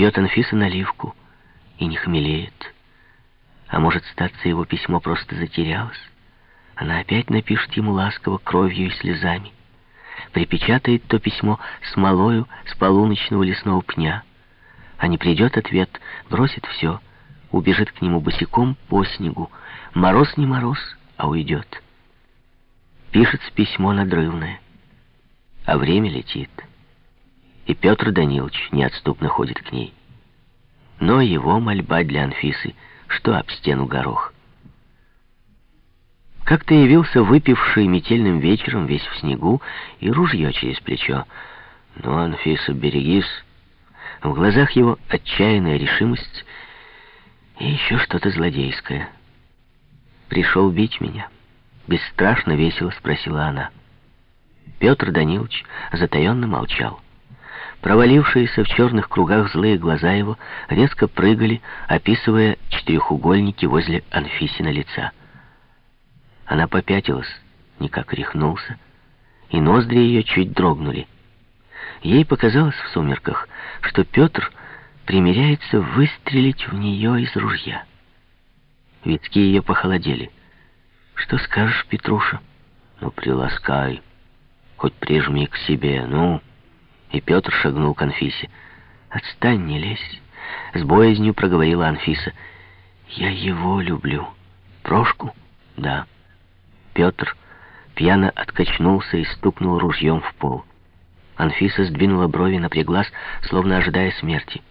Пьет Анфиса наливку и не хмелеет. А может, статься его письмо просто затерялось? Она опять напишет ему ласково кровью и слезами. Припечатает то письмо смолою с полуночного лесного пня. А не придет ответ, бросит все, убежит к нему босиком по снегу. Мороз не мороз, а уйдет. Пишется письмо надрывное, а время летит. И Петр Данилович неотступно ходит к ней. Но его мольба для Анфисы, что об стену горох. Как-то явился выпивший метельным вечером весь в снегу и ружье через плечо. «Ну, Анфиса, берегись!» В глазах его отчаянная решимость и еще что-то злодейское. «Пришел бить меня?» Бесстрашно весело спросила она. Петр Данилович затаенно молчал. Провалившиеся в черных кругах злые глаза его резко прыгали, описывая четырехугольники возле Анфисина лица. Она попятилась, никак рехнулся, и ноздри ее чуть дрогнули. Ей показалось в сумерках, что Петр примеряется выстрелить в нее из ружья. Витки ее похолодели. «Что скажешь, Петруша?» «Ну, приласкай, хоть прижми к себе, ну...» И Петр шагнул к Анфисе. «Отстань, не лезь!» С боязнью проговорила Анфиса. «Я его люблю. Прошку?» «Да». Петр пьяно откачнулся и стукнул ружьем в пол. Анфиса сдвинула брови, напряглась, словно ожидая смерти.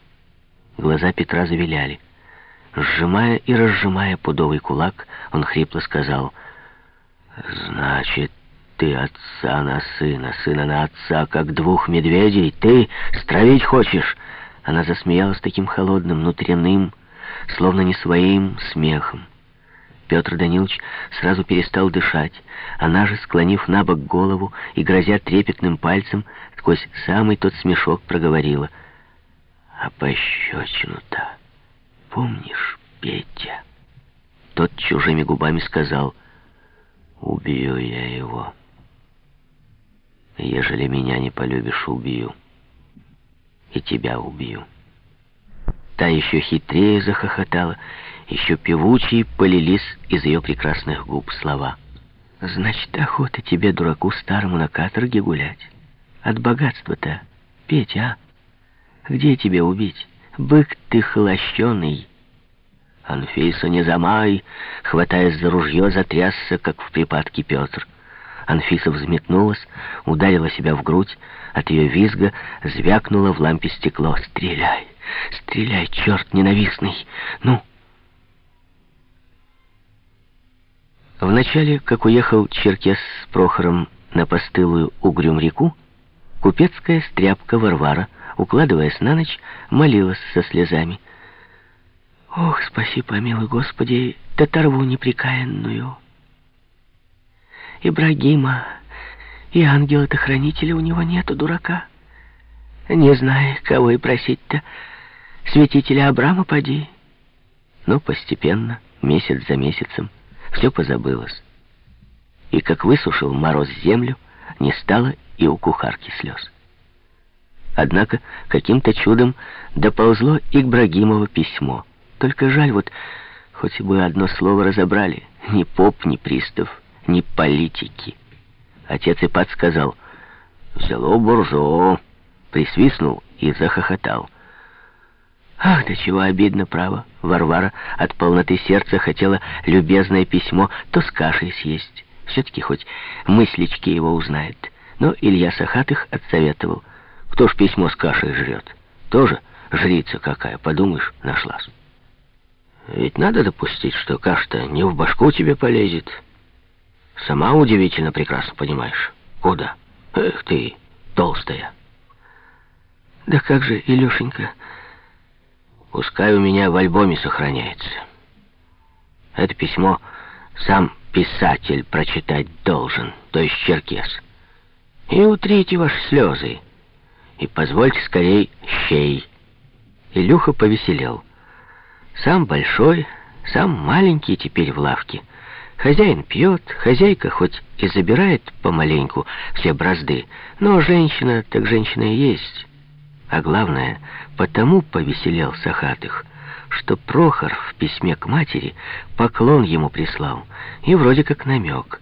Глаза Петра завиляли. Сжимая и разжимая пудовый кулак, он хрипло сказал, «Значит, ты отца на сына, сына на отца, как двух медведей, ты стравить хочешь?» Она засмеялась таким холодным, внутренним, словно не своим смехом. Петр Данилович сразу перестал дышать. Она же, склонив на бок голову и грозя трепетным пальцем, сквозь самый тот смешок проговорила. «А пощечину-то помнишь, Петя?» Тот чужими губами сказал, «Убью я его. Ежели меня не полюбишь, убью. И тебя убью». Та еще хитрее захохотала, еще певучие полились из ее прекрасных губ слова. «Значит, охота тебе, дураку старому, на каторге гулять? От богатства-то, Петя, а? Где тебе убить? Бык ты холощеный!» «Анфиса, не замай!» Хватаясь за ружье, затрясся, как в припадке Петр. Анфиса взметнулась, ударила себя в грудь. От ее визга звякнуло в лампе стекло. «Стреляй! Стреляй, черт ненавистный! Ну!» Вначале, как уехал Черкес с Прохором на постылую Угрюм-реку, купецкая стряпка Варвара, укладываясь на ночь, молилась со слезами. «Ох, спаси, помилуй, Господи, татарву неприкаянную!» Ибрагима и ангела-то хранителя у него нету, дурака. Не зная, кого и просить-то, святителя Абрама поди. Но постепенно, месяц за месяцем, все позабылось. И как высушил мороз землю, не стало и у кухарки слез. Однако каким-то чудом доползло и к Брагимово письмо. Только жаль, вот хоть бы одно слово разобрали. Ни поп, ни пристав, ни политики. Отец Ипат сказал «Взяло буржо», присвистнул и захохотал. Ах, да чего обидно, право. Варвара от полноты сердца хотела любезное письмо то с кашей съесть. Все-таки хоть мыслички его узнает. Но Илья Сахатых отсоветовал. Кто ж письмо с кашей жрет? Тоже жрица какая, подумаешь, нашлась. Ведь надо допустить, что каша-то не в башку тебе полезет. Сама удивительно прекрасно понимаешь. Куда? Эх ты, толстая. Да как же, Илюшенька... Пускай у меня в альбоме сохраняется. Это письмо сам писатель прочитать должен, то есть черкес. И утрите ваши слезы. И позвольте скорей щей. Илюха повеселел. Сам большой, сам маленький теперь в лавке. Хозяин пьет, хозяйка хоть и забирает помаленьку все бразды, но женщина так женщина и есть. А главное, потому повеселел Сахатых, что Прохор в письме к матери поклон ему прислал, и вроде как намек.